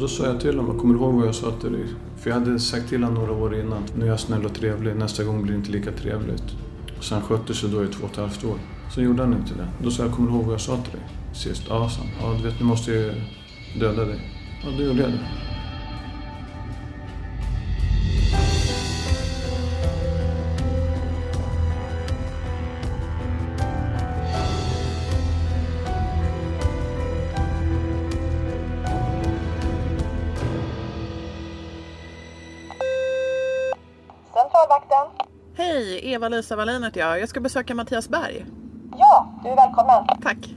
då sa jag till honom, kommer du ihåg vad jag sa till dig? För jag hade sagt till honom några år innan, nu är jag snäll och trevlig, nästa gång blir det inte lika trevligt. Så han skötte sig då i två och ett halvt år. Så gjorde han inte det. Då sa jag, kommer du ihåg vad jag sa till dig sist? Ja, sa han. Ja, du vet, nu måste jag döda dig. Ja, då gjorde jag det. Eva-Lisa Wallin heter jag. Jag ska besöka Mattias Berg. Ja, du är välkommen. Tack.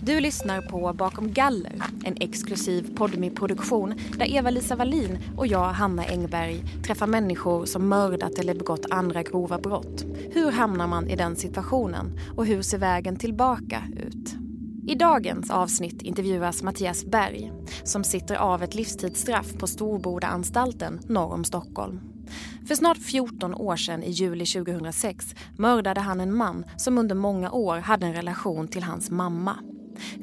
Du lyssnar på Bakom galler, en exklusiv podmi produktion där Eva-Lisa Wallin och jag, Hanna Engberg, träffar människor som mördat eller begått andra grova brott. Hur hamnar man i den situationen och hur ser vägen tillbaka ut? I dagens avsnitt intervjuas Mattias Berg som sitter av ett livstidsstraff på Storbodaanstalten norr om Stockholm. För snart 14 år sedan, i juli 2006, mördade han en man som under många år hade en relation till hans mamma.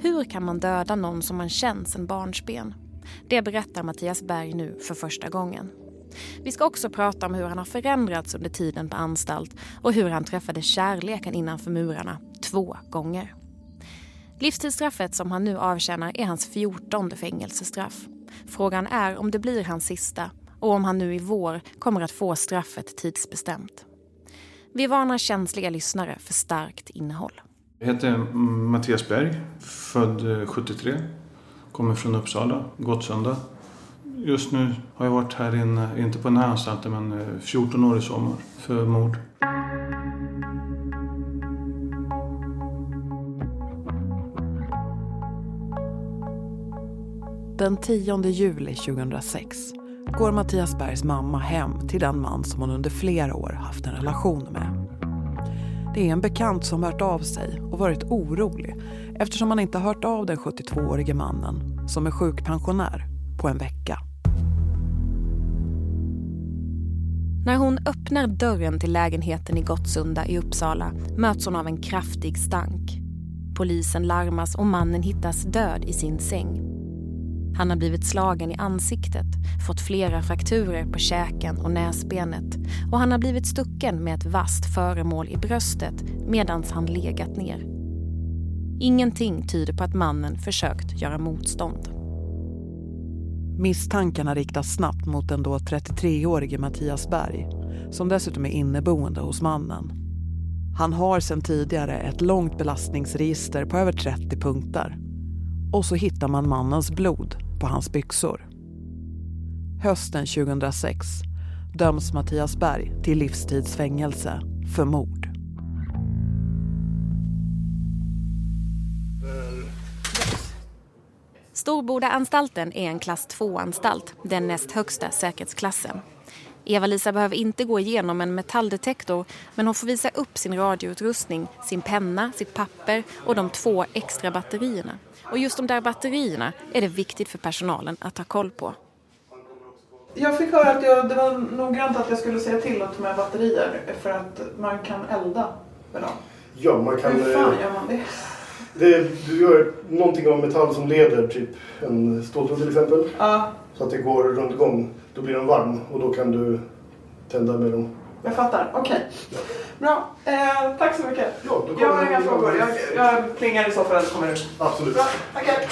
Hur kan man döda någon som man känt sedan barnsben? Det berättar Mattias Berg nu för första gången. Vi ska också prata om hur han har förändrats under tiden på anstalt och hur han träffade kärleken innanför murarna två gånger. Livstidsstraffet som han nu avtjänar är hans fjortonde fängelsestraff. Frågan är om det blir hans sista och om han nu i vår kommer att få straffet tidsbestämt. Vi varnar känsliga lyssnare för starkt innehåll. Jag heter Mattias Berg, född 73. Kommer från Uppsala, Gottsunda. Just nu har jag varit här inne, inte på den här anstalten, men 14 år i sommar för mord. Den 10 juli 2006 går Mattias Bergs mamma hem till den man som hon under flera år haft en relation med. Det är en bekant som hört av sig och varit orolig eftersom han inte hört av den 72-årige mannen som är sjukpensionär på en vecka. När hon öppnar dörren till lägenheten i Gottsunda i Uppsala möts hon av en kraftig stank. Polisen larmas och mannen hittas död i sin säng. Han har blivit slagen i ansiktet, fått flera frakturer på käken och näsbenet och han har blivit stucken med ett vasst föremål i bröstet medan han legat ner. Ingenting tyder på att mannen försökt göra motstånd. Misstankarna riktas snabbt mot den då 33-årige Mattias Berg som dessutom är inneboende hos mannen. Han har sedan tidigare ett långt belastningsregister på över 30 punkter och så hittar man mannens blod på hans byxor. Hösten 2006 döms Mattias Berg till livstidsfängelse för mord. Storbodaanstalten är en klass 2-anstalt, den näst högsta säkerhetsklassen. Eva-Lisa behöver inte gå igenom en metalldetektor men hon får visa upp sin radioutrustning, sin penna, sitt papper och de två extra batterierna. Och just de där batterierna är det viktigt för personalen att ha koll på. Jag fick höra att jag, det var noggrant att jag skulle säga till att ta med batterier för att man kan elda med dem. Ja, man kan... Hur fan eh, gör man det? det, du gör någonting av metall som leder, typ en ståltråd till exempel. Ja, Så att det går runt igång. Då blir den varm och då kan du tända med dem. Jag fattar. Okej. Bra. Eh, tack så mycket. Ja, Jag har inga frågor. Jag, jag plingar i så fall kommer du. Absolut. Bra, okej.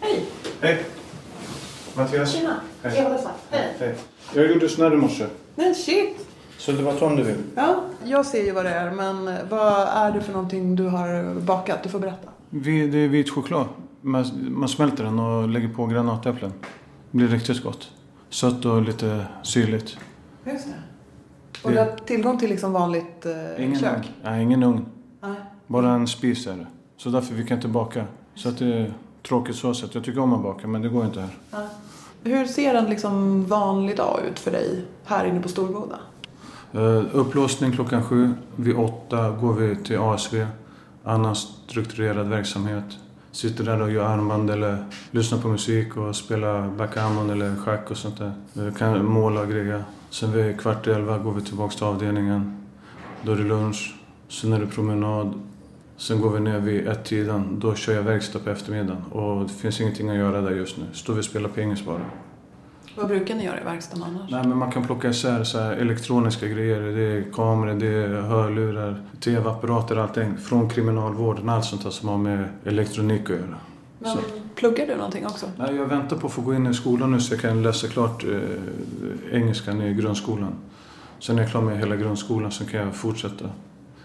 Hej. Hej! Mattias. Tjena. Hej. Eva-Lisa. Hej. Hej. Jag gjorde snurr i morse. Men shit. Så det var ton du vill. Ja, jag ser ju vad det är. Men vad är det för någonting du har bakat? Du får berätta. Vi, det är vit choklad. Man, man smälter den och lägger på granatäpplen. Det blir riktigt gott. Sött och lite syrligt. Just det. Och Det- du har tillgång till liksom vanligt eh, Ingen kök? ugn. Nej, ingen ugn. Nej. Bara en spis är det. Så därför vi kan inte baka. Så att det är tråkigt så sätt. Jag tycker om att baka men det går inte här. Hur ser en liksom vanlig dag ut för dig här inne på Storboda? Uh, upplåsning klockan sju. Vid åtta går vi till ASV. Annan strukturerad verksamhet. Sitter där och gör armband eller lyssnar på musik och spelar backgammon eller schack och sånt där. Vi kan måla och greja. Sen vid kvart i elva går vi tillbaks till avdelningen. Då är det lunch. Sen är det promenad. Sen går vi ner vid ett-tiden. Då kör jag verkstad på eftermiddagen. Och det finns ingenting att göra där just nu. Står vi och spelar pingis bara. Vad brukar ni göra i verkstaden annars? Nej, men man kan plocka isär så här elektroniska grejer. Det är kameror, det är hörlurar, tv-apparater, allting. Från kriminalvården, allt sånt där som har med elektronik att göra. Men Så. pluggar du någonting också? Nej, jag väntar på att få gå in i skolan nu så jag kan läsa klart eh, engelskan i grundskolan. Sen när jag är klar med hela grundskolan så kan jag fortsätta.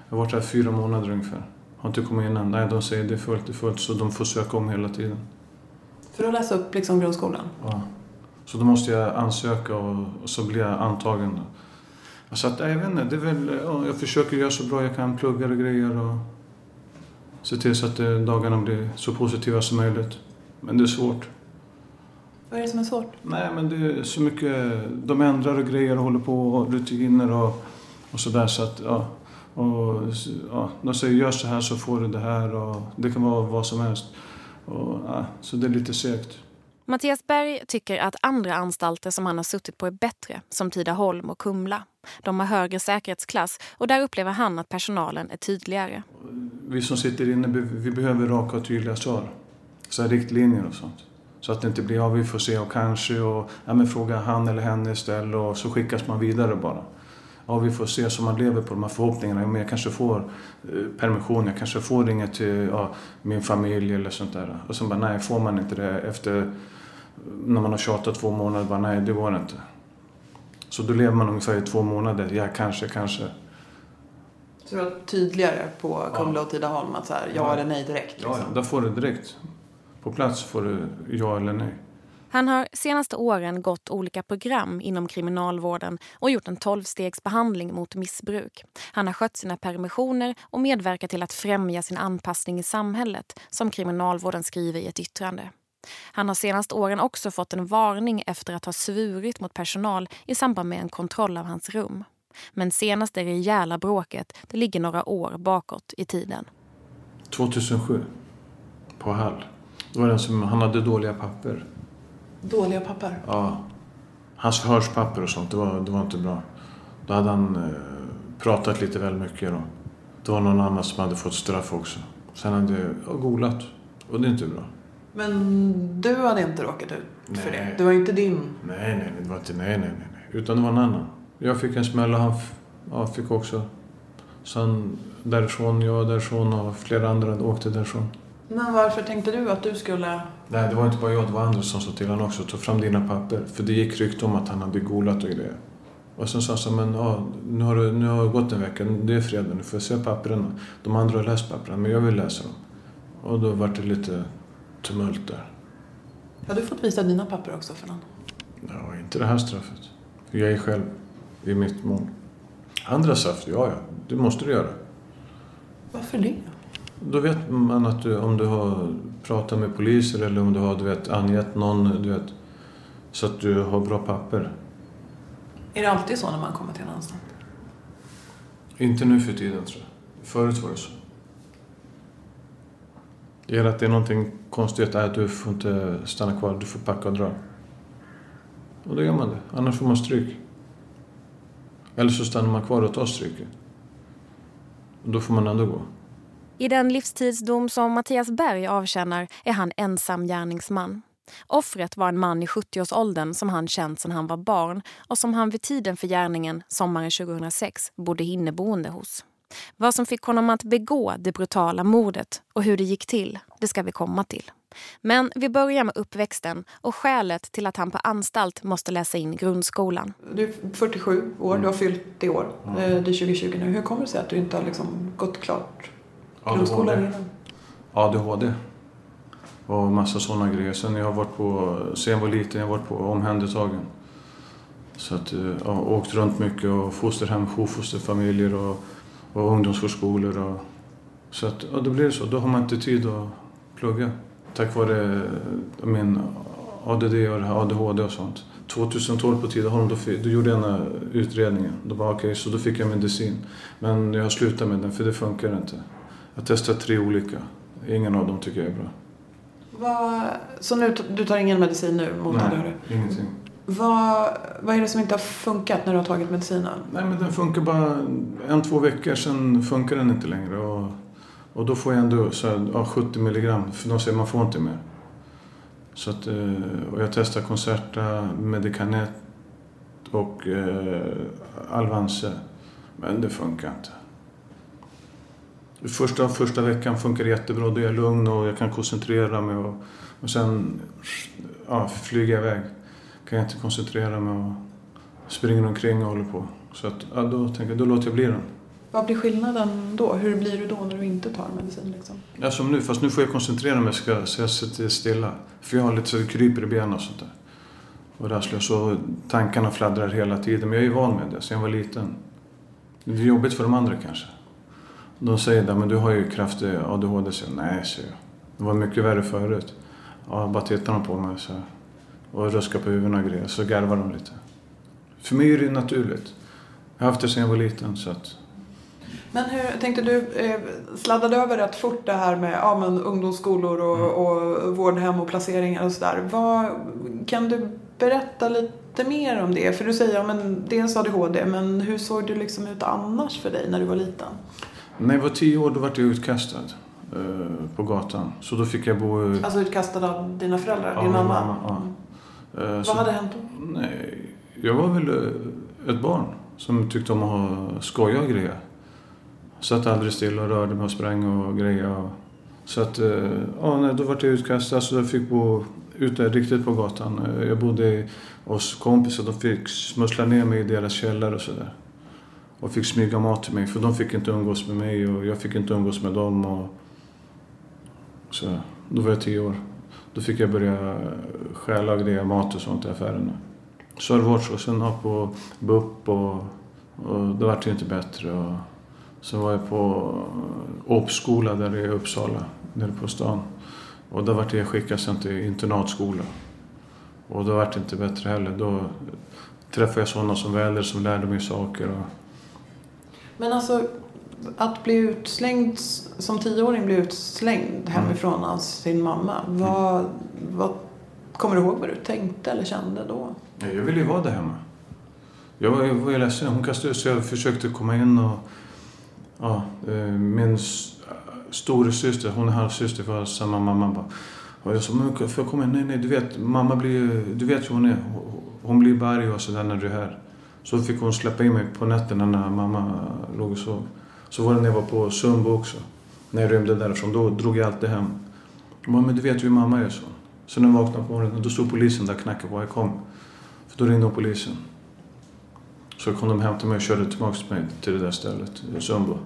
Jag har varit här fyra månader ungefär. Har inte kommit in än. Nej, de säger det är fullt, det är fullt. Så de får söka om hela tiden. För att läsa upp liksom grundskolan? Ja. Så då måste jag ansöka och, och så blir jag antagen. Så att, jag vet inte, det är väl, ja, jag försöker göra så bra jag kan, plugga och grejer och se till så att eh, dagarna blir så positiva som möjligt. Men det är svårt. Vad är det som är svårt? Nej, men det är så mycket, de ändrar och grejer och håller på och rutiner och, och sådär så att, ja. Och, ja, de säger gör så här så får du det här och det kan vara vad som helst. Och, ja, så det är lite segt. Mattias Berg tycker att andra anstalter som han har suttit på är bättre, som Tidaholm och Kumla. De har högre säkerhetsklass och där upplever han att personalen är tydligare. Vi som sitter inne, vi behöver raka och tydliga svar. Så här riktlinjer och sånt. Så att det inte blir, ja vi får se och kanske och ja, men fråga han eller henne istället och så skickas man vidare bara. Ja, vi får se så man lever på de här förhoppningarna. Ja, men jag kanske får eh, permission, jag kanske får ringa till ja, min familj eller sånt där. Och sen bara, nej, får man inte det efter när man har tjatat två månader, bara nej, det går inte. Så då lever man ungefär i två månader, ja kanske, kanske. Så du var tydligare på Kumla och Tidaholm att så här, ja, Ja. eller nej direkt? Ja, Liksom. ja, där får du direkt. På plats får du ja eller nej. Han har senaste åren gått olika program inom kriminalvården och gjort en tolvstegsbehandling mot missbruk. Han har skött sina permissioner och medverkat till att främja sin anpassning i samhället, som kriminalvården skriver i ett yttrande. Han har senaste åren också fått en varning efter att ha svurit mot personal i samband med en kontroll av hans rum. Men senaste rejäla bråket det ligger några år bakåt i tiden. 2007. På Hall. Det var den som, han hade dåliga papper. Dåliga papper? Ja. Hans förhörspapper och sånt, det var, det var inte bra. Då hade han eh, pratat lite väl mycket då. Det var någon annan som hade fått straff också. Sen hade jag ja, golat. Och det är inte bra. Men du hade inte råkat ut för Nej. det? Det var inte din... Nej, nej, det var inte, nej, nej, nej. Utan det var en annan. Jag fick en smäll och han ja, fick också. Sen därifrån, jag därifrån och flera andra åkte därifrån. Men varför tänkte du att du skulle... Nej, det var inte bara jag, det var andra som sa till honom också. Ta fram dina papper. För det gick rykte om att han hade golat och grejer. Och sen sa han men ja, nu har det nu har det gått en vecka, det är fredag, nu får jag se papperna. De andra har läst papperna, men jag vill läsa dem. Och då var det lite tumult där. Har du fått visa dina papper också för någon? Ja, inte det här straffet. För jag är själv i mitt mål. Andra straff, ja, ja, det måste du göra. Varför det? Då vet man att du, om du har pratat med poliser eller om du har du vet, angett någon, du vet, så att du har bra papper. Är det alltid så när man kommer till en anstalt? Inte nu för tiden tror jag. Förut var det så. Det att det är någonting konstigt, att du får inte stanna kvar, du får packa och dra. Och då gör man det, annars får man stryk. Eller så stannar man kvar och tar stryket. Och då får man ändå gå. I den livstidsdom som Mattias Berg avtjänar är han ensam gärningsman. Offret var en man i 70-årsåldern som han känt sedan han var barn och som han vid tiden för gärningen, sommaren 2006, bodde inneboende hos. Vad som fick honom att begå det brutala mordet och hur det gick till, det ska vi komma till. Men vi börjar med uppväxten och skälet till att han på anstalt måste läsa in grundskolan. Du är 47 år, du har fyllt i år. Eh, Det är 2020 nu. Hur kommer det sig att du inte har liksom gått klart grundskolan ADHD. innan? ADHD. Och massa sådana grejer. Sen jag har varit på, sen jag var liten, jag har varit på omhändertagen. Så att, eh, ja, åkt runt mycket och fosterhem, jourfosterfamiljer och, och ungdomsförskolor. Och, så att, ja, då blir det så. Då har man inte tid att plugga. Tack vare eh, min ADD och ADHD och sånt. 2012 på Tidaholm, då, då gjorde jag den här utredningen. Då bara okej, så då fick jag medicin. Men jag slutade med den för det funkar inte. Jag testade tre olika. Ingen av dem tycker jag är bra. Vad, så nu, du tar ingen medicin nu mot ADHD? ingenting. Vad, vad är det som inte har funkat när du har tagit medicinen? Nej, men den funkar bara en, två veckor, sen funkar den inte längre. Och Och då får jag ändå så här, ja, 70 milligram, för de säger man får inte mer. Så att, eh, och jag testar Concerta, Medicanet och eh, Alvanse. Men det funkar inte. Första, första veckan funkar det jättebra. Då är jag lugn och jag kan koncentrera mig. Och, och sen ja, flyger jag iväg. Kan jag inte koncentrera mig och springer omkring och håller på. Så att, ja, då tänker jag, då låter jag bli den. Vad blir skillnaden då? Hur blir du då när du inte tar medicin? Liksom? Ja, som nu, fast nu får jag koncentrera mig ska, så jag sitter stilla. För jag har lite så det kryper i benen och sånt där. Och rastlös. Så tankarna fladdrar hela tiden. Men jag är ju van med det sen jag var liten. Det är jobbigt för de andra kanske. De säger att men du har ju kraftig ADHD. Så jag, nej, säger jag. Det var mycket värre förut. Ja, bara tittar de på mig så här. Och ruskar på huvudet och grejer. Så garvar de lite. För mig är det naturligt. Jag har haft det sen jag var liten. Så att, Men hur tänkte du, eh, sladdade över rätt fort det här med ja, men ungdomsskolor och, Mm. och vårdhem och placeringar och sådär. Kan du berätta lite mer om det? För du säger, ja men dels ADHD, men hur såg det liksom ut annars för dig när du var liten? när jag var tio år då var jag utkastad eh, på gatan. Så då fick jag bo... Alltså utkastad av dina föräldrar, Ja, din mamma? mamma, ja. Eh, Vad så- hade hänt då? Nej, jag var väl eh, ett barn som tyckte om att ha skoja och grejer. Satt aldrig still och rörde mig och sprang och grejer. Så att, eh, ja, nej, då var jag utkastad så jag fick bo ute riktigt på gatan. Jag bodde hos kompisar, de fick smussla ner mig i deras källare och sådär. Och fick smyga mat till mig för de fick inte umgås med mig och jag fick inte umgås med dem. Och... Så då var jag tio år. Då fick jag börja stjäla grejer, mat och sånt i affärerna. Så har det. Sen på BUP och, och det vart ju inte bättre. Och sen var jag på Åpskola där i Uppsala, nere på stan. Och då vart jag skickad sen till internatskola. Och då vart det inte bättre heller. Då träffade jag sådana som var äldre som lärde mig saker. Och, Men alltså, att bli utslängd, som tioåring bli utslängd hemifrån av sin mamma. Vad, vad, kommer du ihåg vad du tänkte eller kände då? Ja, jag ville ju vara där hemma. Jag var, jag var ju ledsen. Hon kastade så jag försökte komma in och... Ja, eh, min storasyster, hon är halvsyster, var samma mamma. Bara, och jag sa, men får jag komma in? Nej, nej, du vet, mamma blir Du vet hur hon är. Hon- blir arg och sådär när du är här. Så fick hon släppa in mig på nätterna när mamma låg och sov. Så var det när jag var på Sundbo också. När jag rymde därifrån, då drog jag alltid hem. Hon bara, men du vet ju hur mamma är så. Så när jag vaknade på morgonen, då stod polisen där och knackade på. Jag kom. För då ringde polisen. Så kom de hem till mig och körde tillbaka mig till det där stället, Sundbo.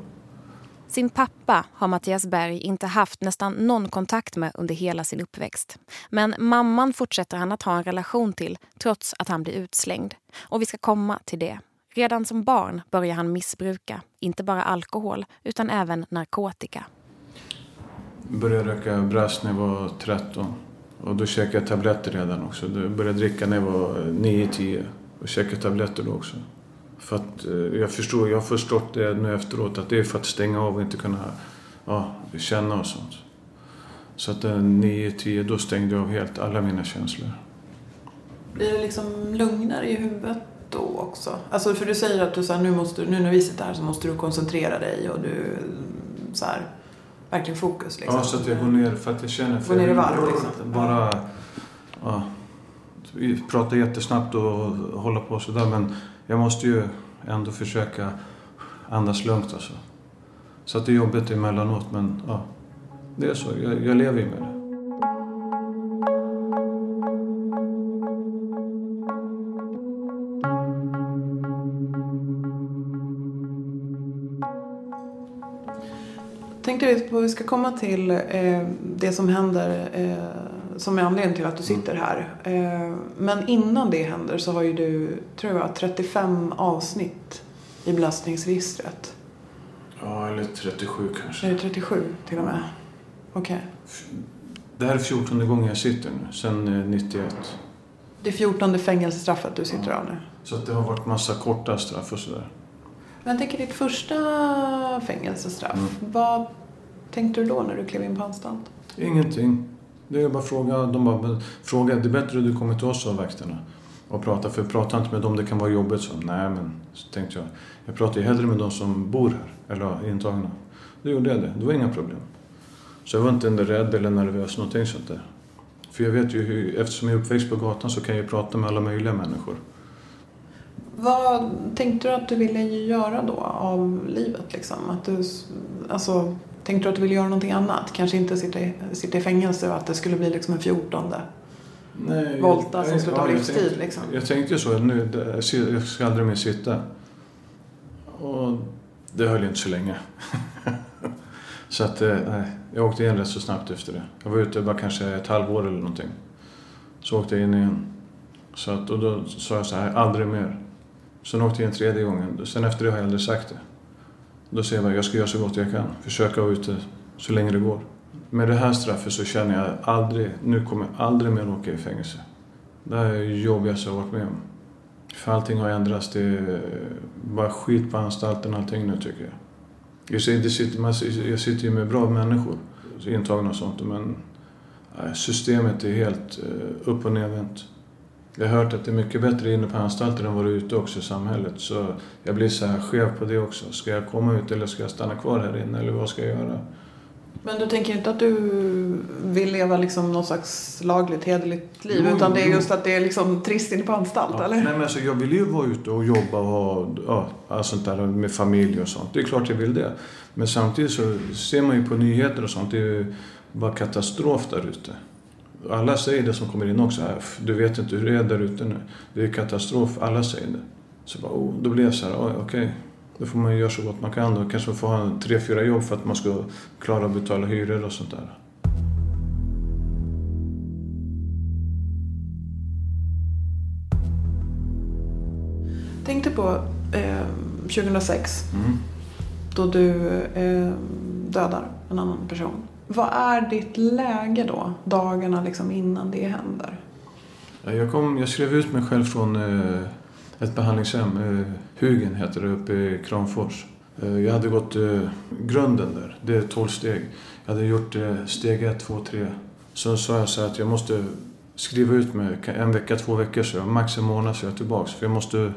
Sin pappa har Mattias Berg inte haft nästan någon kontakt med under hela sin uppväxt. Men mamman fortsätter han att ha en relation till trots att han blir utslängd. Och vi ska komma till det. Redan som barn börjar han missbruka, inte bara alkohol utan även narkotika. Började röka brass när jag var 13. Och då käkade jag tabletter redan också. Jag började dricka när jag var 9-10. Och käkade tabletter då också. För att eh, jag förstår, jag har förstått det nu efteråt att det är för att stänga av och inte kunna ja, känna och sånt. Så att eh, 9-10 då stängde jag av helt alla mina känslor. Blir det liksom lugnare i huvudet då också? Alltså för du säger att du så här, nu, måste, nu när vi sitter här så måste du koncentrera dig och du så här, verkligen fokus liksom. Ja, så att jag går ner för att jag känner... För Går ner i varv, liksom. Bara... Ja, vi pratar jättesnabbt och hålla på sådär men jag måste ju ändå försöka andas lugnt alltså. Så att det är jobbigt emellanåt men ja, det är så. Jag, jag lever ju med det. Tänkte lite på, vi ska komma till eh, det som händer eh, som är anledningen till att du sitter här. Eh, men innan det händer så har ju du, tror jag, 35 avsnitt i belastningsregistret. Ja, eller 37 Är kanske. det 37 till och med? Okej. Det här är 14 gången jag sitter nu, sen eh, 91. Det är 14 fängelsestraffet du sitter av nu. Så det har varit massa korta straff och sådär. Men jag tänker ditt första fängelsestraff. Mm. Vad tänkte du då när du klev in på anstalt? Ingenting. Det är bara fråga. De bara, men fråga. Det är bättre att du kommer till oss av vakterna och pratar. För prata inte med dem, det kan vara jobbigt. Så, nej, men så tänkte jag. Jag pratar ju hellre med de som bor här, eller intagna. då gjorde jag det. Det var inga problem. Så jag var inte rädd eller nervös, någonting sånt där. För jag vet ju hur, eftersom jag är uppväxt på gatan så kan jag ju prata med alla möjliga människor. Vad tänkte du att du ville göra då av livet? Liksom? Att du, alltså, tänkte du att du ville göra någonting annat? Kanske inte sitta i, sitta i fängelse och att det skulle bli liksom en fjortonde Nej, volta som skulle ta livstid? tänkte- Liksom. Jag tänkte ju så, nu, jag ska aldrig mer sitta. Och det höll ju inte så länge. så att, eh, nej, jag åkte in rätt så snabbt efter det. Jag var ute bara kanske ett halvår eller någonting. Så åkte jag in igen. Så att, och då sa jag så här, aldrig mer. Sen åkte jag in tredje gången. Sen efter det har jag aldrig sagt det. Då säger jag bara, jag ska göra så gott jag kan. Försöka vara ute så länge det går. Med det här straffet så känner jag aldrig, nu kommer jag aldrig mer åka i fängelse. Det här är det jobbigaste jag har varit med om. För allting har ändrats. Det är bara skit på anstalten allting nu tycker jag. Jag sitter, jag sitter ju med bra människor, intagna och sånt, men systemet är helt eh, upp och nervänt. Jag har hört att det är mycket bättre inne på anstalter än vad det är ute också i samhället. Så jag blir så här skev på det också. Ska jag komma ut eller ska jag stanna kvar här inne eller vad ska jag göra? Men du tänker inte att du vill leva liksom någon slags lagligt, hederligt liv? Jo, utan det är just att det är liksom trist inne på anstalt, Ja, eller? Nej, men alltså, jag vill ju vara ute och jobba och ha ja, allt sånt där med familj och sånt. Det är klart jag vill det. Men samtidigt så ser man ju på nyheter och sånt. Det är ju bara katastrof där ute. Alla säger det som kommer in också. Du vet inte hur det är där ute nu. Det är katastrof. Alla säger det. Så bara, oh, då blir jag så här, okej. Då får man göra så gott man kan. Då kanske man får ha tre, fyra jobb för att man ska klara att betala hyror och sånt där. Tänkte på eh, 2006 Mm. då du eh, dödar en annan person. Vad är ditt läge då, dagarna liksom innan det händer? Jag, kom, jag skrev ut mig själv från eh, ett behandlingshem. Eh, Hugen heter det uppe i Kramfors. Eh, jag hade gått eh, grunden där. Det är 12 steg. Jag hade gjort eh, steg 1, 2, 3. Sen sa jag så att jag måste skriva ut mig en vecka, två veckor så jag. Max en månad så jag är tillbaks. För jag måste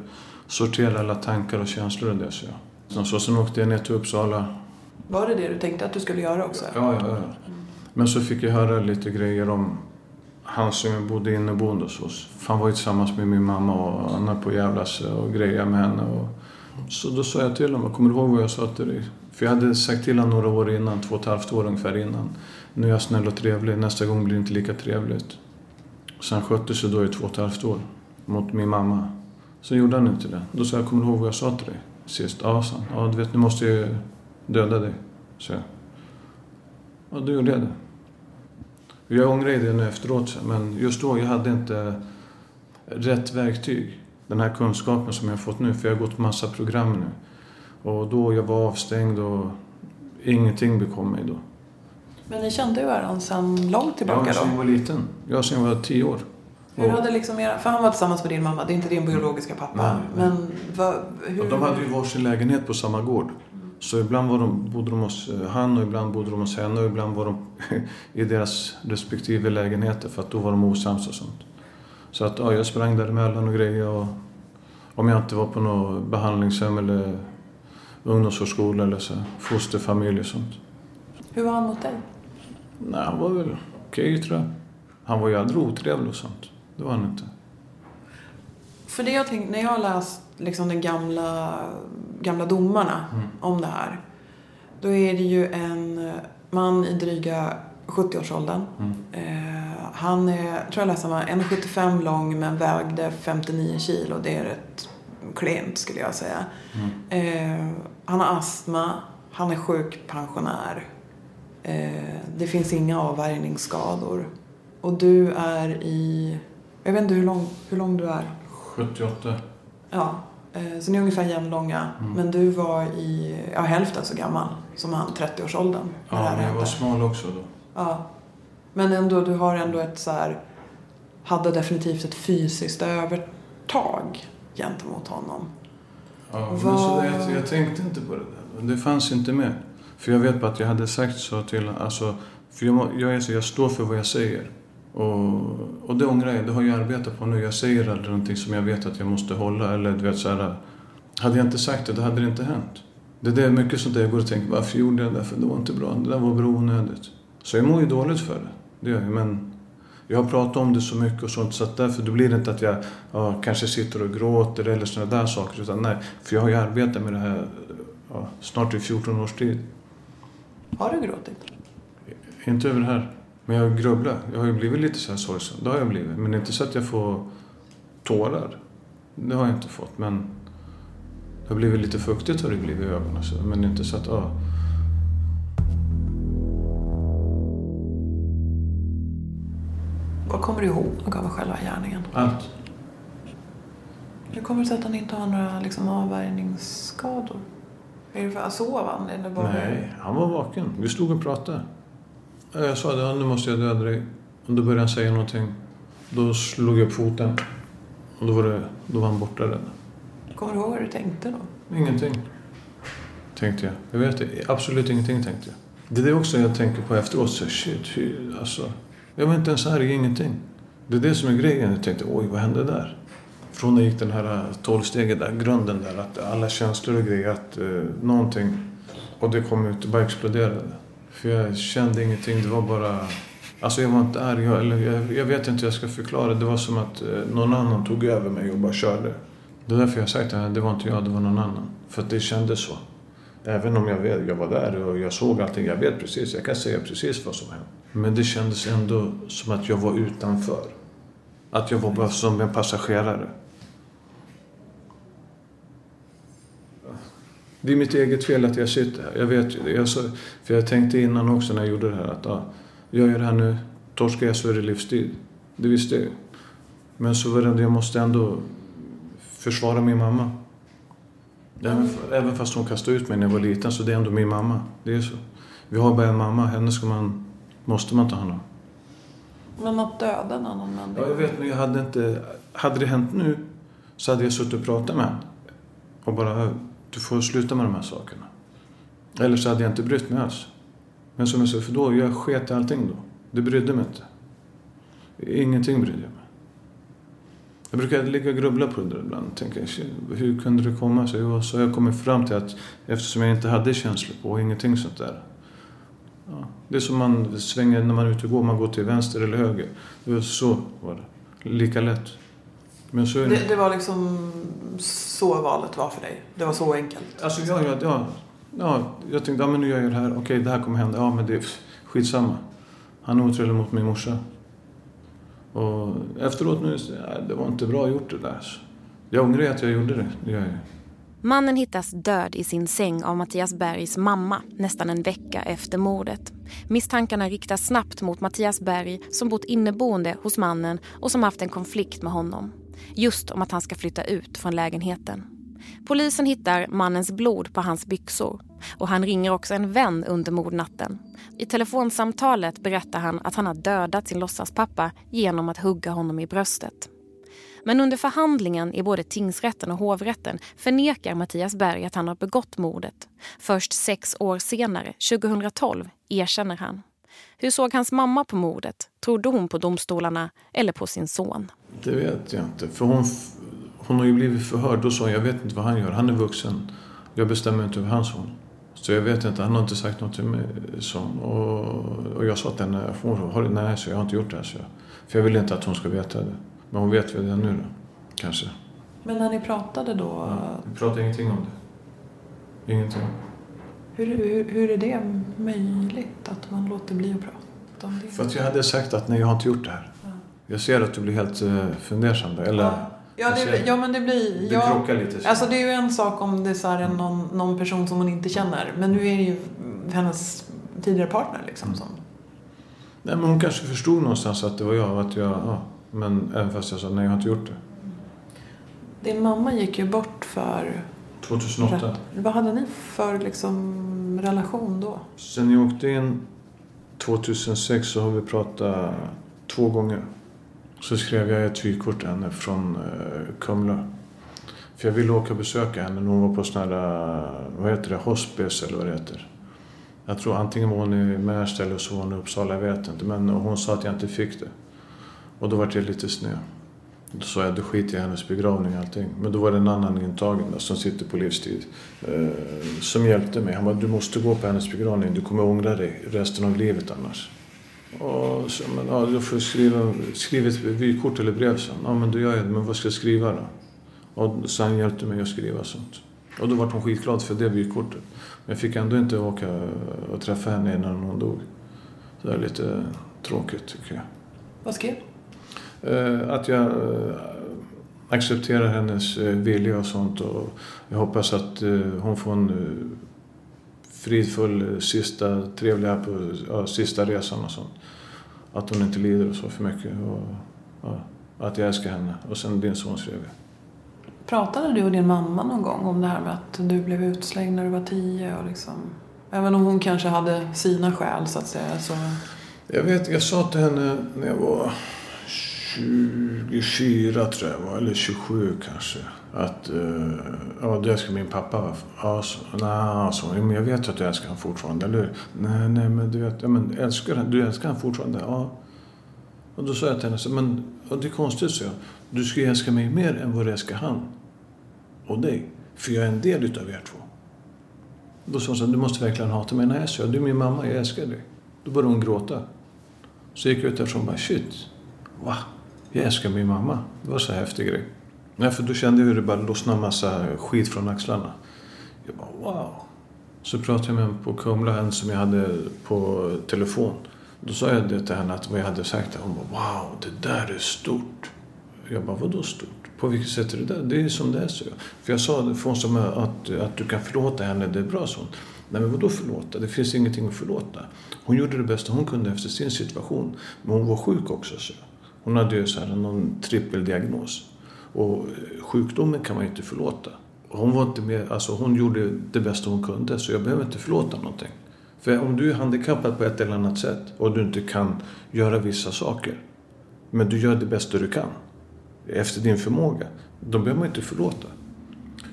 sortera alla tankar och känslor och det så jag. Så sen åkte jag ner till Uppsala. Var det det du tänkte att du skulle göra också? Ja, ja, ja. Men så fick jag höra lite grejer om han som jag bodde inneboende hos oss. Han var ju tillsammans med min mamma och han höll på att jävlas eh, och greja med henne. Och... Så då sa jag till honom, kommer du ihåg vad jag sa till dig? För jag hade sagt till honom några år innan, två och ett halvt år ungefär innan. Nu är jag snäll och trevlig, nästa gång blir det inte lika trevligt. Så han skötte sig då i två och ett halvt år mot min mamma. Så gjorde han inte det. Då sa jag, kommer du ihåg vad jag sa till dig sist? Ja, sa han. Ja, du vet, nu måste jag ju döda dig, sa jag. Ja, då gjorde jag det. Jag ångrar det nu efteråt, men just då jag hade inte rätt verktyg. Den här kunskapen som jag har fått nu, för jag har gått massa program nu. Och då jag var avstängd och ingenting bekom mig då. Men ni kände ju varandra sedan långt tillbaka Ja, sen jag då? var liten. Jag sen jag var tio år. Hur hade liksom era, för han var tillsammans med din mamma, det är inte din biologiska pappa. Nej, nej. Men vad, hur... Och de hade ju varsin lägenhet på samma gård. Så ibland var de, bodde de hos eh, han och ibland bodde de hos henne och ibland var de i deras respektive lägenheter för att då var de osams och sånt. Så att ja, jag sprang däremellan och grejer och om jag inte var på något behandlingshem eller ungdomsvårdsskola eller så, fosterfamilj och sånt. Hur var han mot dig? Nej, han var väl okej tror jag. Han var ju aldrig otrevlig och sånt. Det var han inte. För det jag tänkte, när jag läst liksom de gamla, gamla domarna Mm. om det här. Då är det ju en man i dryga 70-årsåldern. Mm. Eh, han är, tror jag läste var 1,75 lång men vägde 59 kilo. Det är rätt klent skulle jag säga. Mm. Eh, han har astma. Han är sjukpensionär. Eh, det finns inga avvärjningsskador. Och du är i... Jag vet inte hur lång, hur lång du är. 78. Ja, eh, så ni är ungefär jämnlånga. Mm. Men du var i ja, hälften så gammal som han, 30-årsåldern. när det Ja, men jag var smal också då. Ja. Men ändå, du har ändå ett så här... Hade definitivt ett fysiskt övertag gentemot honom. Ja, men så det, jag, jag tänkte inte på det där. Det fanns inte med. För jag vet bara att jag hade sagt så till alltså, för jag, jag, är så, jag står för vad jag säger. Och, och det ångrar jag. Det har jag arbetat på nu. Jag säger aldrig någonting som jag vet att jag måste hålla. Eller du vet så här. Hade jag inte sagt det, då hade det inte hänt. Det är mycket sånt där jag går och tänker, varför gjorde jag det? För det var inte bra. Det där var bra onödigt. Så jag mår ju dåligt för det. Det gör jag. Men jag har pratat om det så mycket och sånt så att därför då blir det inte att jag ja, kanske sitter och gråter eller sådana där saker. Utan nej, för jag har ju arbetat med det här ja, snart i 14 års tid. Har du gråtit? Inte över det här. Men jag grubblar. Jag har ju blivit lite så här sorgsen. Det har jag blivit. Men inte så att jag får tårar. Det har jag inte fått. Men det har blivit lite fuktigt har det blivit i ögonen. Så. Men inte så att, ja. Vad kommer du ihåg av själva gärningen? Allt. Hur kommer det sig att han inte har några liksom, avvärjningsskador? Är det för sov han? Eller bara... Nej, han var vaken. Vi stod och pratade. Jag sa det, ja, nu måste jag döda dig. Och då började han säga någonting. Då slog jag upp foten. Och då var, det, då var han borta redan. Kommer du ihåg vad du tänkte då? Ingenting. Tänkte jag. Jag vet det. Absolut ingenting tänkte jag. Det är det också jag tänker på efteråt. Så shit, hur, alltså. Jag var inte ens arg, ingenting. Det är det som är grejen. Jag tänkte, oj, vad hände där? Från när gick den här tolvsteget där, grunden där, att alla känslor och grejer, att eh, någonting. Och det kom ut, bara exploderade. För jag kände ingenting, det var bara... Alltså jag var inte arg, jag, eller jag, jag vet inte hur jag ska förklara. Det var som att eh, någon annan tog över mig och bara körde. Det är därför jag har sagt att det var inte jag, det var någon annan. För att det kändes så. Även om jag, vet, jag var där och jag såg allting, jag vet precis, jag kan säga precis vad som hände. Men det kändes ändå som att jag var utanför. Att jag var bara som en passagerare. Det är mitt eget fel att jag sitter här. Jag vet ju det. Jag för jag tänkte innan också när jag gjorde det här att ja, jag gör det här nu, torskar jag så är det livstid. Det visste jag. Men så var det jag måste ändå försvara min mamma. Även, även fast hon kastade ut mig när jag var liten så det är ändå min mamma. Det är så. Vi har bara en mamma, henne ska man, måste man ta hand om. Men att döda en annan människa? Ja, jag vet, men jag hade inte... Hade det hänt nu så hade jag suttit och pratat med honom. Och bara, du får sluta med de här sakerna. Eller så hade jag inte brytt mig alls. Men som jag sa, för då, jag sket i allting då. Det brydde mig inte. Ingenting brydde jag mig. Jag brukar ligga och grubbla på det där ibland. Tänka, hur kunde det komma sig? Och så har jag kommit fram till att eftersom jag inte hade känslor på och ingenting sånt där. Ja, det är som man svänger när man är ute och går, man går till vänster eller höger. Så var det. Lika lätt. Men så det. Det, det var liksom så valet var för dig? Det var så enkelt? Alltså, ja, ja, ja, ja, jag tänkte, ja, men nu gör jag det här. Okej, det här kommer hända. Ja, men det är skitsamma. Han är otrevlig mot min morsa. Och efteråt nu, ja, det var inte bra gjort det där. Jag ångrar att jag gjorde det. det gör jag. Mannen hittas död i sin säng av Mattias Bergs mamma nästan en vecka efter mordet. Misstankarna riktas snabbt mot Mattias Berg som bott inneboende hos mannen och som haft en konflikt med honom. Just om att han ska flytta ut från lägenheten. Polisen hittar mannens blod på hans byxor och han ringer också en vän under mordnatten. I telefonsamtalet berättar han att han har dödat sin låtsaspappa genom att hugga honom i bröstet. Men under förhandlingen i både tingsrätten och hovrätten förnekar Mattias Berg att han har begått mordet. Först sex år senare, 2012, erkänner han. Hur såg hans mamma på mordet? Trodde hon på domstolarna eller på sin son? Det vet jag inte. För hon, hon har ju blivit förhörd. Då sa jag vet inte vad han gör. Han är vuxen. Jag bestämmer inte över hans son. Så jag vet inte, han har inte sagt något till mig. Som, och, och jag sa till henne, hon har nej, så jag har inte gjort det här. Så jag, för jag vill inte att hon ska veta det. Men hon vet väl det nu då, kanske. Men när ni pratade då? Ja, vi pratade ingenting om det. Ingenting. Hur, hur, hur är det möjligt att man låter bli att prata om det? För att jag hade sagt att nej, jag har inte gjort det här. Ja. Jag ser att du blir helt uh, fundersam. Eller, ja. Ja, det, ja, men det blir... Det ja, krockar lite. Så. Alltså det är ju en sak om det är så här någon, någon person som hon inte känner. Men nu är det ju hennes tidigare partner liksom. Mm. Som... Nej, men hon kanske förstod någonstans att det var jag. Att jag ja. Men även fast jag sa nej, jag har inte gjort det. Din mamma gick ju bort för... 2008. Rätt. Vad hade ni för liksom, relation då? Sen jag åkte in 2006 så har vi pratat två gånger. Så skrev jag ett vykort till henne från eh, Kumla. För jag ville åka och besöka henne när hon var på sån här, vad heter det, hospice eller vad det heter. Jag tror antingen var hon i Märsta eller så var hon i Uppsala, jag vet inte. Men hon sa att jag inte fick det. Och då var jag lite sned. Då sa jag, då skiter jag i hennes begravning och allting. Men då var det en annan intagen där, som sitter på livstid. Eh, som hjälpte mig. Han bara, du måste gå på hennes begravning. Du kommer ångra dig resten av livet annars. Och så, men, ja, då får jag skriva, skriva ett vykort eller brev sen. Ja, men då gör jag det. Men vad ska jag skriva då? Och så han hjälpte mig att skriva sånt. Och då var hon skitglad för det vykortet. Men jag fick ändå inte åka och träffa henne innan hon dog. Så det är lite tråkigt tycker jag. Vad skrev du? Att jag eh, accepterar hennes eh, vilja och sånt. Och jag hoppas att eh, hon får en eh, fridfull eh, sista, trevliga på ja, sista resan och sånt. Att hon inte lider och så för mycket. Och, ja, att jag älskar henne. Och sen din son skrev jag. Pratade du och din mamma någon gång om det här med att du blev utslängd när du var tio? Och liksom, även om hon kanske hade sina skäl så att säga. Så... Jag vet, jag sa till henne när jag var 24 tror jag var, eller 27 kanske. Att, uh, ja du älskar min pappa va? Ja, så, nej, så, men jag vet att du älskar honom fortfarande, eller hur? Nej, nej, men du vet, ja, men älskar, du älskar honom fortfarande? Ja. Och då sa jag till henne, så, men och det är konstigt så jag. Du ska ju älska mig mer än vad du älskar han. Och dig. För jag är en del utav er två. Då sa hon så du måste verkligen hata mig. Nej, så jag, du är min mamma, jag älskar dig. Då började hon gråta. Så gick jag ut därifrån och bara, shit. wow. Jag älskar min mamma. Det var så häftig grej. Nej, för då kände jag hur det bara lossnade en massa skit från axlarna. Jag bara, wow. Så pratade jag med en på Kumla, en som jag hade på telefon. Då sa jag det till henne, att vad jag hade sagt. Hon bara, wow, det där är stort. Jag bara, vadå stort? På vilket sätt är det där? Det är som det är, så jag. För jag sa, det, för hon som att, att du kan förlåta henne, det är bra sånt. Nej men vadå förlåta? Det finns ingenting att förlåta. Hon gjorde det bästa hon kunde efter sin situation. Men hon var sjuk också. Så. jag. Hon hade ju så här någon trippeldiagnos. Och eh, sjukdomen kan man ju inte förlåta. Hon, var inte med, alltså hon gjorde det bästa hon kunde så jag behöver inte förlåta någonting. För om du är handikappad på ett eller annat sätt och du inte kan göra vissa saker. Men du gör det bästa du kan. Efter din förmåga. Då behöver man inte förlåta.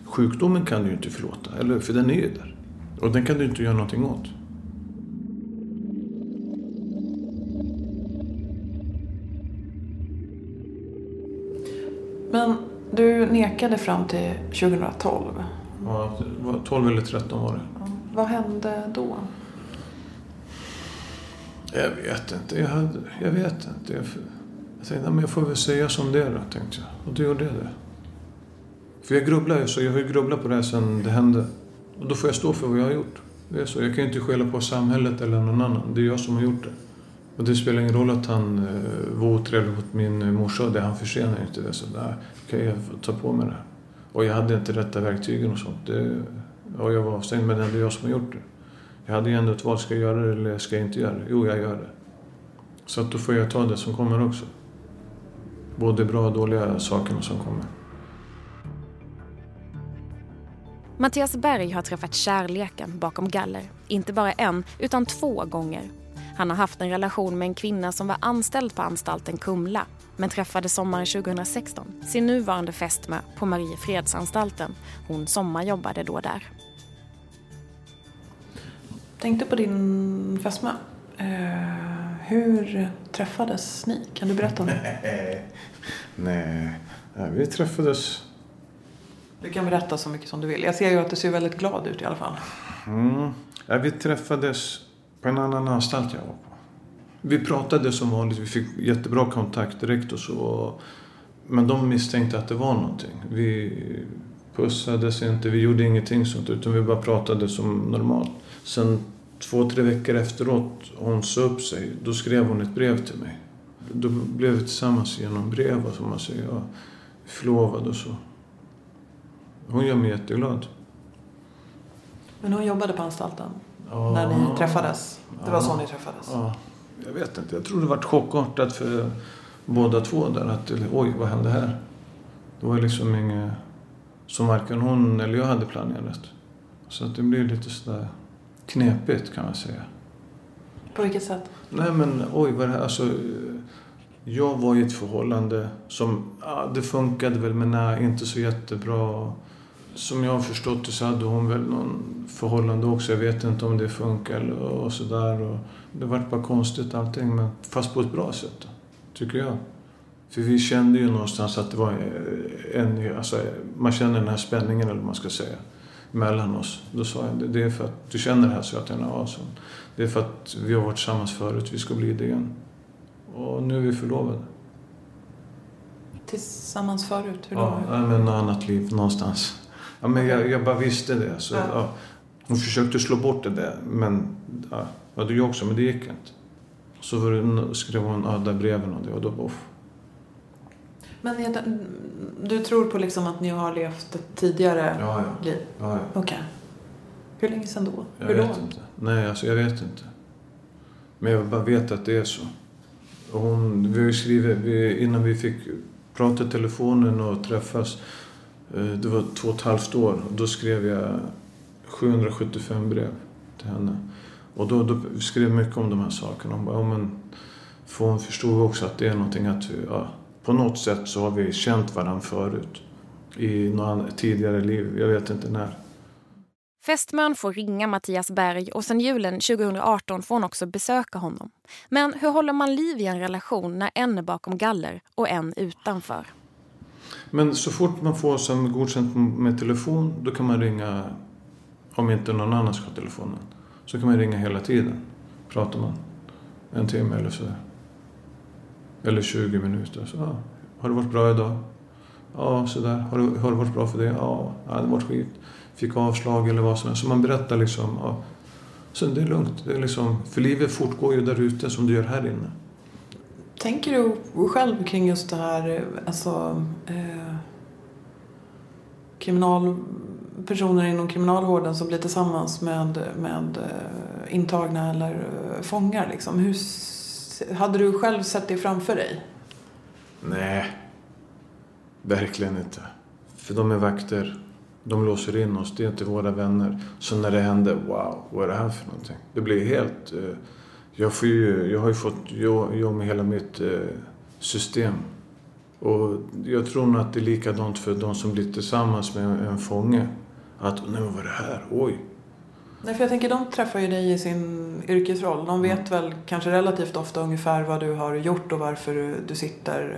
Sjukdomen kan du ju inte förlåta, eller hur? För den är ju där. Och den kan du inte göra någonting åt. Men du nekade fram till 2012. Ja, det var 12 eller 13 var det. Vad hände då? Jag vet inte. Jag, hade, jag vet inte. Jag, jag tänkte, men jag får väl säga som det är då, tänkte jag. Och då gjorde jag det. För jag grubblar ju så. Jag har ju grubblat på det här sedan det hände. Och då får jag stå för vad jag har gjort. Det är så. Jag kan ju inte skälla på samhället eller någon annan. Det är jag som har gjort det. Och det spelar ingen roll att han eh, var otrevlig mot min eh, morsa. Det, han försenar inte det. Så där kan jag ta på mig det. Och jag hade inte rätta verktygen och sånt. Det, och jag var avstängd. Men det är jag som har gjort det. Jag hade ju ändå ett val. Ska jag göra det eller ska jag inte göra det? Jo, jag gör det. Så att då får jag ta det som kommer också. Både bra och dåliga sakerna som kommer. Mattias Berg har träffat kärleken bakom galler. Inte bara en, utan två gånger. Han har haft en relation med en kvinna som var anställd på anstalten Kumla men träffade sommaren 2016 sin nuvarande fästmö på Mariefredsanstalten. Hon sommarjobbade då där. Tänkte på din fästmö. Eh, hur träffades ni? Kan du berätta om det? Nej, nej, vi träffades... Du kan berätta så mycket som du vill. Jag ser ju att du ser väldigt glad ut i alla fall. Mm. Ja, vi träffades på en annan anstalt jag var på. Vi pratade som vanligt. Vi fick jättebra kontakt direkt och så. Men de misstänkte att det var någonting. Vi pussades inte, vi gjorde ingenting sånt. Utan vi bara pratade som normalt. Sen två, tre veckor efteråt, hon sa upp sig. Då skrev hon ett brev till mig. Då blev vi tillsammans genom brev och som man säger. Ja, förlovade och så. Hon gör mig jätteglad. Men hon jobbade på anstalten Ja. när ni träffades. Det var Ja. så ni träffades. Ja, jag vet inte. Jag tror det var chockartat för båda två där. Att, oj, vad hände här? Det var liksom inget som varken hon eller jag hade planerat. Så att det blir lite sådär knepigt kan man säga. På vilket sätt? Nej men oj, vad det här? Alltså, jag var i ett förhållande som, ja, det funkade väl men nej, inte så jättebra. Som jag har förstått det så hade hon väl någon förhållande också. Jag vet inte om det funkar och sådär. Och det vart bara konstigt allting, men fast på ett bra sätt. Tycker jag. För vi kände ju någonstans att det var en, alltså, man känner den här spänningen eller vad man ska säga mellan oss. Då sa jag, det är för att du känner det här, så jag till ja, så. Det är för att vi har varit tillsammans förut, vi ska bli det igen. Och nu är vi förlovade. Tillsammans förut? Hur då? Ja, men något annat liv någonstans. Ja, men jag, jag bara visste det. Så, Ja. ja. Hon försökte slå bort det där, men ja, ja, det jag också, men det gick inte. Så var det, skrev hon ja, där breven och det och då off. Men jag- du tror på liksom att ni har levt ett tidigare Ja, ja. liv? ja, ja. Okej. Hur länge sedan då? Jag Hur då? vet inte. Nej, alltså jag vet inte. Men jag bara vet att det är så. Hon, vi har ju skrivit, vi, innan vi fick prata i telefonen och träffas, Eh, det var två och ett halvt år. Och då skrev jag 775 brev till henne. Och då, då skrev jag mycket om de här sakerna. Hon bara, ja, men, för hon förstod också att det är någonting att vi, ja, på något sätt så har vi känt varandra förut. I några tidigare liv, jag vet inte när. Fästmön får ringa Mattias Berg och sen julen 2018 får hon också besöka honom. Men hur håller man liv i en relation när en är bakom galler och en utanför? Men så fort man får sen godkänt med telefon, då kan man ringa, om inte någon annan ska ha telefonen, så kan man ringa hela tiden. Pratar man en timme eller så. Eller 20 minuter. Så, ja, har det varit bra idag? Ja, sådär. Har det, har det varit bra för dig? Ja, ja, det har varit skit. Fick avslag eller vad som helst. Så man berättar liksom. Ja. Så det är lugnt. Det är liksom, för livet fortgår ju där ute som det gör här inne. Tänker du själv kring just det här, alltså eh, kriminal, personer inom kriminalvården som blir tillsammans med, med eh, intagna eller eh, fångar liksom. Hur, hade du själv sett det framför dig? Nej, verkligen inte. För de är vakter. De låser in oss. Det är inte våra vänner. Så när det händer, wow, vad är det här för någonting? Det blir helt... Eh, jag, får ju, jag har ju fått jobb med hela mitt eh, system. Och jag tror nog att det är likadant för de som blir tillsammans med en, fånge. Att, nej men vad är det här? Oj. Nej, för jag tänker de träffar ju dig i sin yrkesroll. De vet väl kanske relativt ofta ungefär vad du har gjort och varför du sitter.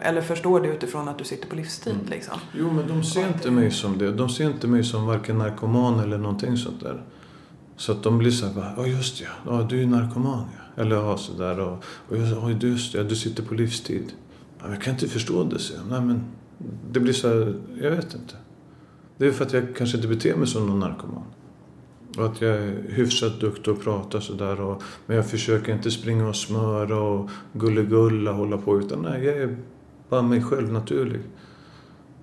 eh, Eller förstår det utifrån att du sitter på livstid Mm. liksom. Jo, men de ser inte mig som det. De ser inte mig som varken narkoman eller någonting sånt där. Så att de blir så här bara, ja just ja, ja du är ju narkoman ja. Eller ja, så där och, och jag sa, ja just ja, du sitter på livstid. Ja, jag kan inte förstå det, så Nej men, det blir så här, jag vet inte. Det är för att jag kanske inte beter mig som någon narkoman. Och att jag är hyfsat duktig att prata sådär. Och, men jag försöker inte springa och smöra och gulligulla och hålla på. Utan nej, jag är bara mig själv naturlig.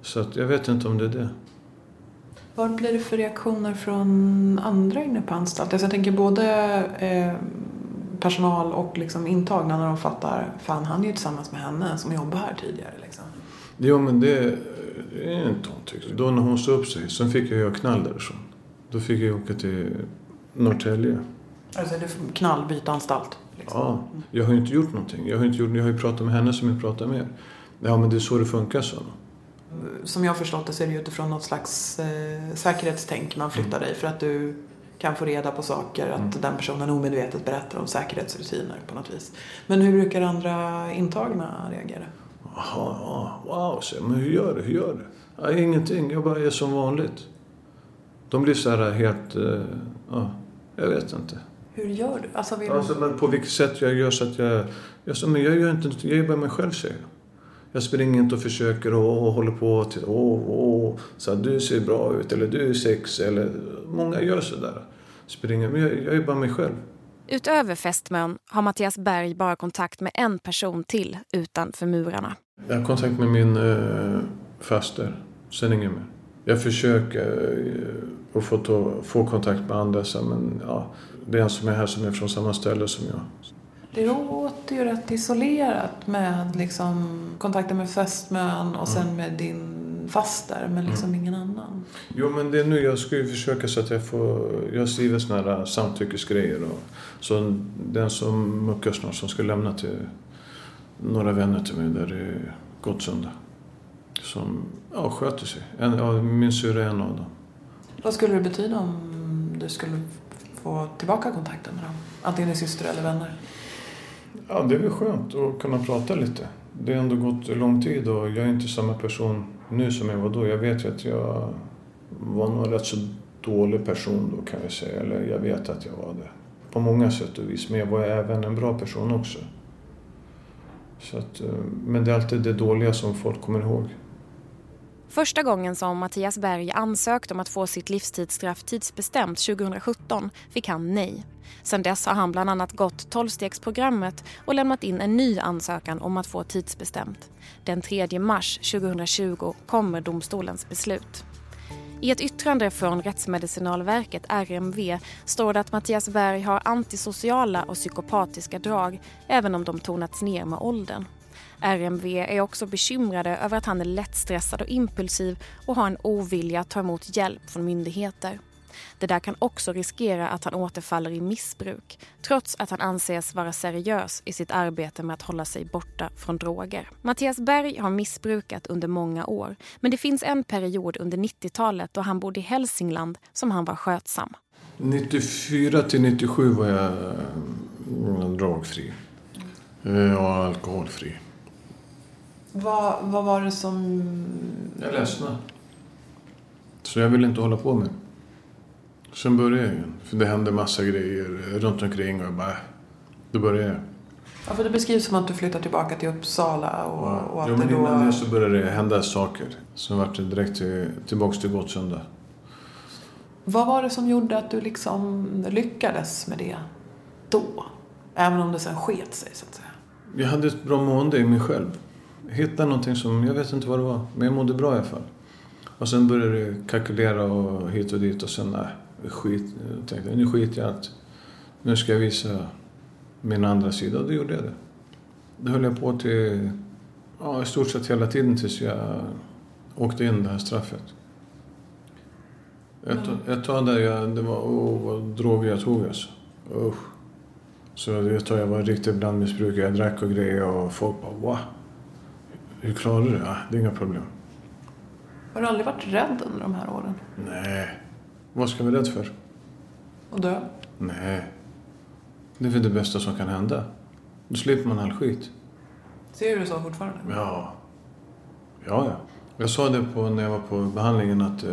Så att jag vet inte om det är det. Vad blir det för reaktioner från andra inne på anstalt? Alltså jag tänker både eh, personal och liksom intagna när de fattar fan han är ju tillsammans med henne som jobbar här tidigare. Liksom. Jo men det, det är inte hon tyckte. Då när hon sa upp sig, sen fick jag göra knall därifrån. Då fick jag åka till Norrtälje. Alltså det är knall, byta anstalt. Liksom. Ja, jag har ju inte gjort någonting. Jag har, inte gjort, jag har ju pratat med henne som jag pratar med er. Ja men det är så det funkar, hon. Som jag har förstått det så är det utifrån något slags eh, säkerhetstänk man flyttar dig för att du kan få reda på saker, att Mm. den personen omedvetet berättar om säkerhetsrutiner på något vis. Men hur brukar andra intagna reagera? Jaha, ja, wow, så, men hur gör du? Hur gör du? Ja, ingenting, jag bara är som vanligt. De blir så här helt, eh, ja, jag vet inte. Hur gör du? Alltså, vill... Alltså, men på vilket sätt jag gör så att jag... Jag, sa, men jag gör inte jag är bara mig själv, säger jag. Jag springer inte och försöker och, och håller på till åh, åh, så att du ser bra ut eller du är sexig eller... Många gör sådär. Springer, men jag, jag är bara mig själv. Utöver fästmön har Mattias Berg bara kontakt med en person till utanför murarna. Jag har kontakt med min eh, faster, sen inget mer. Jag försöker eh, få, få kontakt med andra, men ja, det är en som är här som är från samma ställe som jag. Det låter ju rätt isolerat med liksom, kontakten med fästmön och sen med din faster men liksom ingen annan. Jo, men det är nu jag ska ju försöka så att jag får... Jag skriver såna här samtyckesgrejer. Och, så den som muckar snart som ska lämna till några vänner till mig där i Gottsunda. Som ja, sköter sig. En, ja, min syrra är en av dem. Vad skulle det betyda om du skulle få tillbaka kontakten med dem? Antingen din syster eller vänner. Ja, det är väl skönt att kunna prata lite. det har ändå gått lång tid och jag är inte samma person nu som jag var då. Jag vet ju att jag var nog rätt så dålig person då kan jag säga. Eller jag vet att jag var det. På många sätt och vis. Men jag var även en bra person också. Så att, eh, men det är alltid det dåliga som folk kommer ihåg. Första gången som Mattias Berg ansökte om att få sitt livstidsstraff tidsbestämt 2017 fick han nej. Sedan dess har han bland annat gått tolvstegsprogrammet och lämnat in en ny ansökan om att få tidsbestämt. Den 3 mars 2020 kommer domstolens beslut. I ett yttrande från Rättsmedicinalverket, RMV, står det att Mattias Berg har antisociala och psykopatiska drag även om de tonats ner med åldern. RMV är också bekymrade över att han är lättstressad och impulsiv och har en ovilja att ta emot hjälp från myndigheter. Det där kan också riskera att han återfaller i missbruk trots att han anses vara seriös i sitt arbete med att hålla sig borta från droger. Mattias Berg har missbrukat under många år men det finns en period under 90-talet då han bodde i Hälsingland som han var skötsam. 94 till 97 var jag mm, drogfri. Eh, och alkoholfri. Vad, vad var det som... Jag ledsnade. Så jag ville inte hålla på med. Sen började jag igen. För det hände massa grejer runt omkring och jag bara... Då började jag. Ja, för det beskrivs som att du flyttade tillbaka till Uppsala och, Ja. och att Jo, det men då... innan det så började det hända saker. Sen vart det direkt till, tillbaks till Gottsunda. Vad var det som gjorde att du liksom lyckades med det då? Även om det sen sket sig så att säga. Jag hade ett bra mående i mig själv. Jag hittade någonting som, jag vet inte vad det var, men jag mådde bra i alla fall. Och sen började det kalkylera och hit och dit och sen, nej, skit. Jag tänkte, nu skiter jag allt. Nu ska jag visa min andra sida och då gjorde jag det. Det höll jag på till, ja, i stort sett hela tiden tills jag åkte in det här straffet. Ett, ett tag där jag, det var, åh vad droger jag tog alltså. Usch. Så ett tag jag var riktigt blandmissbrukare. Jag drack och grejer och folk bara va? Hur klarar du det? Ja, det är inga problem. Har du aldrig varit rädd under de här åren? Nej. Vad ska vi vara rädd för? Och dö? Nej. Det är väl det bästa som kan hända. Då slipper man all skit. Ser du så fortfarande? Ja. Ja, ja. Jag sa det på, när jag var på behandlingen att,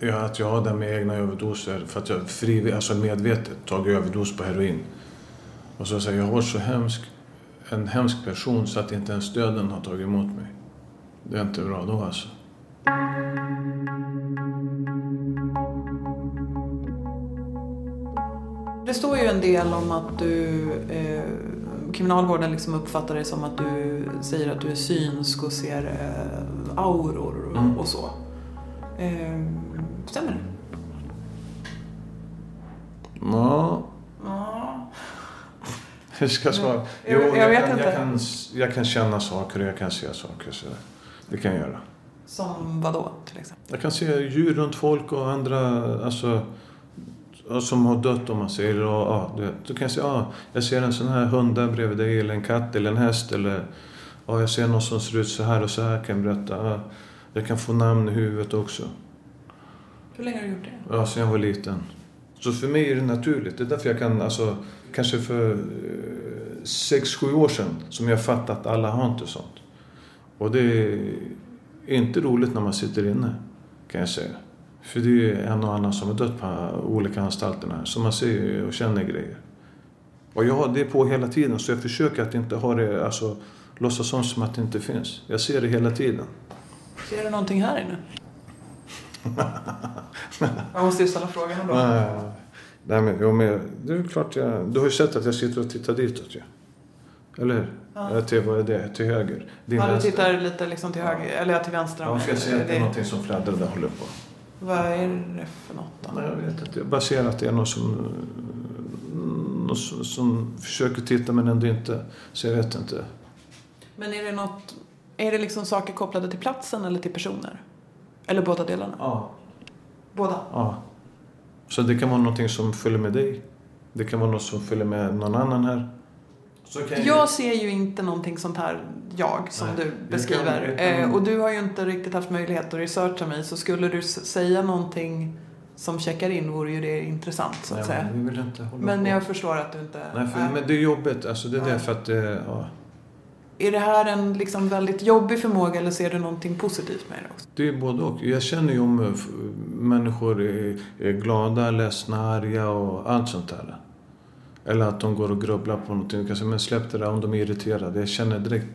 eh, att jag har det med egna överdoser för att jag frivilligt, alltså medvetet tagit överdos på heroin. Och så säger jag, jag har varit så hemsk, en hemsk person så att inte ens döden har tagit emot mig. Det är inte bra då alltså. Det står ju en del om att du, eh, kriminalvården liksom uppfattar det som att du säger att du är synsk och ser eh, auror och, Mm. och så. Eh, stämmer det? Ja, Ja. Hur ska jag svara? Jag- jag vet kan, inte. Jag kan, jag kan känna saker och jag kan se saker. Så det kan jag göra. Som vad då till exempel? Jag kan se djur runt folk och andra, alltså som har dött om man säger. Och, ja, du då kan jag säga, ja, jag ser en sån här hund där bredvid dig eller en katt eller en häst eller ja, jag ser någon som ser ut så här och så här kan jag berätta. Ja, jag kan få namn i huvudet också. Hur länge har du gjort det? Ja, sen jag var liten. Så för mig är det naturligt. Det är därför jag kan, alltså, kanske för eh, sex, sju år sedan som jag fattat att alla har inte sånt. Och det är inte roligt när man sitter inne, kan jag säga. För det är en och annan som har dött på olika anstalterna så man ser och känner grejer. Och jag har det på hela tiden, så jag försöker att inte ha det, alltså låtsas som att det inte finns. Jag ser det hela tiden. Ser du någonting här inne? jag måste ju ställa frågan ändå. Nej, nej men, jo, men det är klart jag... Du har ju sett att jag sitter och tittar ditåt ju. Eller hur? Ja. Till, vad är det? Till höger. Din Ja, du vänster. tittar lite liksom till höger, eller ja, till vänster. Ja, för jag ser att det är någonting som fladdrar där håller på. Vad är det för något då? Nej, jag vet inte. Jag bara ser att det är någon som... Någon som, som försöker titta men ändå inte. Så jag vet inte. Men är det något, är det liksom saker kopplade till platsen eller till personer? Eller båda delarna? Ja. Båda? ja. Så det kan vara någonting som följer med dig. Det kan vara något som följer med någon annan här. Jag ser ju inte någonting sånt här, jag, som Nej, du beskriver. kan- kan- Eh, och du har ju inte riktigt haft möjlighet att researcha mig. Så skulle du säga någonting som checkar in vore ju det intressant så att Nej, säga. men Men jag förstår att du inte... Nej, för, men det är jobbigt. Alltså, det är Ja. därför att det, ja. Är det här en liksom väldigt jobbig förmåga eller ser du någonting positivt med det också? Det är både och. Jag känner ju om eh, människor är, glada, ledsna, arga och allt sånt där. Eller att de går och grubblar på någonting. Kanske, kan säga, men släpp det där om de är irriterade. Jag känner direkt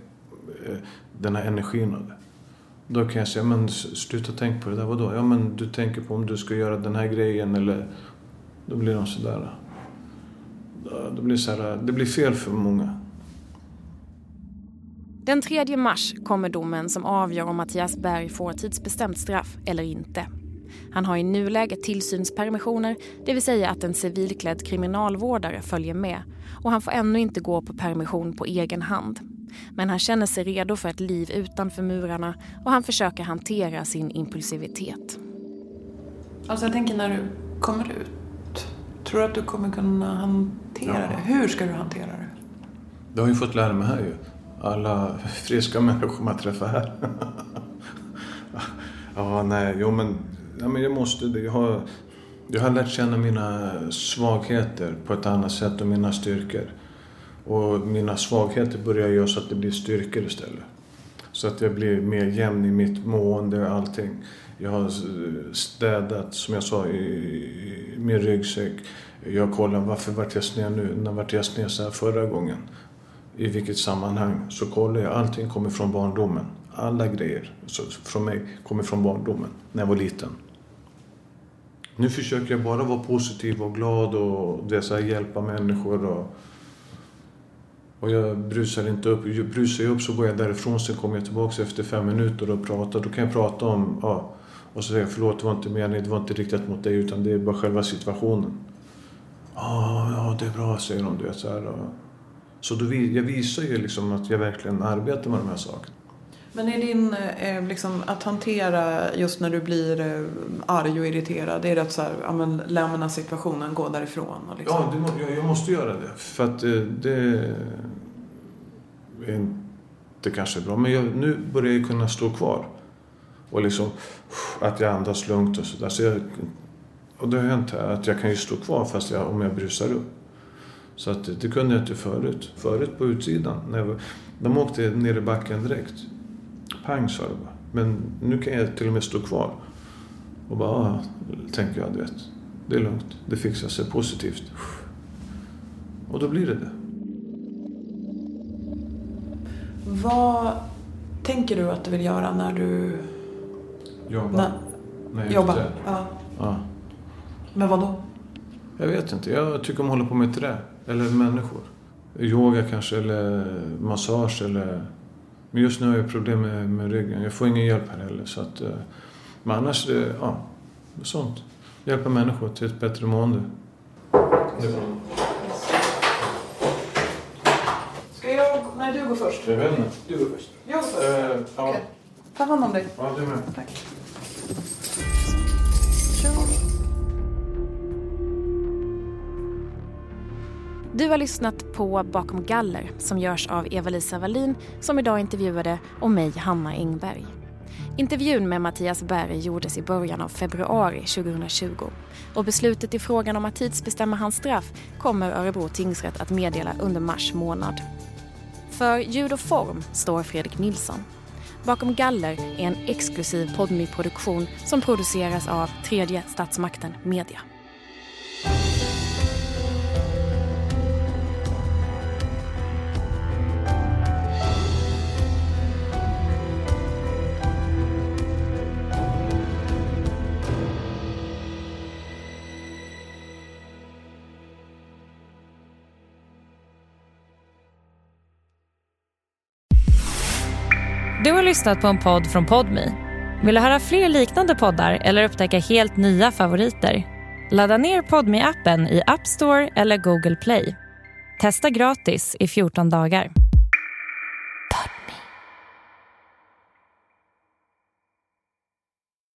eh, den här energin av det. Då kan jag säga, men sluta tänk på det där. Vadå? Ja, men du tänker på om du ska göra den här grejen eller... Då blir de sådär. Då- blir så här, det blir fel för många. Den 3 mars kommer domen som avgör om Mattias Berg får tidsbestämt straff eller inte. Han har i nuläget tillsynspermissioner, det vill säga att en civilklädd kriminalvårdare följer med och han får ännu inte gå på permission på egen hand. Men han känner sig redo för ett liv utanför murarna och han försöker hantera sin impulsivitet. Alltså jag tänker när du kommer ut. Tror du att du kommer kunna hantera Ja. det? Hur ska du hantera det? Det har jag ju fått lära mig här ju. Alla friska människor man träffar här. ja, nej, jo men, ja, men jag måste det. Jag har, jag har lärt känna mina svagheter på ett annat sätt och mina styrkor. Och mina svagheter börjar göra så att det blir styrkor istället. Så att jag blir mer jämn i mitt mående och allting. Jag har städat, som jag sa, i i min ryggsäck. Jag kollar varför vart jag sned nu? När vart jag sned så här förra gången? I vilket sammanhang? Så kollar jag. Allting kommer från barndomen. Alla grejer så från mig kommer från barndomen, när jag var liten. Nu försöker jag bara vara positiv och glad och det så här, hjälpa människor. Och, och jag brusar inte upp. Brusar jag upp så går jag därifrån. Sen kommer jag tillbaka efter fem minuter och pratar. Då kan jag prata om... Ja, och så säger jag förlåt, det var inte meningen. Det var inte riktat mot dig utan det är bara själva situationen. Ja, ja det är bra, säger de. Det, så här, och, så då, jag visar ju liksom att jag verkligen arbetar med de här sakerna. Men är din, eh, liksom, att hantera just när du blir eh, arg och irriterad, är det att så här, ja, men, lämna situationen, gå därifrån? Och liksom. Ja, det, jag, jag måste göra det. För att eh, det är inte kanske bra. Men jag, nu börjar jag kunna stå kvar. Och liksom att jag andas lugnt och sådär. Så jag, och det har hänt här att jag kan ju stå kvar fast jag, om jag brusar upp. Så att det, kunde jag inte förut. Förut på utsidan. När jag, var- de åkte ner i backen direkt. Pang sa det bara. Men nu kan jag till och med stå kvar. Och bara, ah, tänker jag, du vet. Det är lugnt. Det fixar sig positivt. Och då blir det det. Vad tänker du att du vill göra när du Jobba. när, när jag jobbar? Ja. Ja. Men vad då? Jag vet inte. Jag tycker om att hålla på med trä. Eller människor. Yoga kanske, eller massage eller... Men just nu har jag problem med, med ryggen. Jag får ingen hjälp här heller. Så att, eh, men annars, eh, ja. Sånt. Hjälpa människor till ett bättre mående. Ska jag... Nej, du går först. Jag vet inte. Du går först. Jag går först. Eh, ja. Okej. Ta hand om dig. ja, du med. Tack. Du har lyssnat på Bakom galler som görs av Eva-Lisa Wallin som idag intervjuade och mig, Hanna Engberg. Intervjun med Mattias Berg gjordes i början av februari 2020 och beslutet i frågan om att tidsbestämma hans straff kommer Örebro tingsrätt att meddela under mars månad. För ljud och form står Fredrik Nilsson. Bakom galler är en exklusiv podmi produktion som produceras av tredje statsmakten Media. Lyssnat på en podd från Podmi. Vill du höra fler liknande poddar eller upptäcka helt nya favoriter? Ladda ner podmi appen i App Store eller Google Play. Testa gratis i 14 dagar.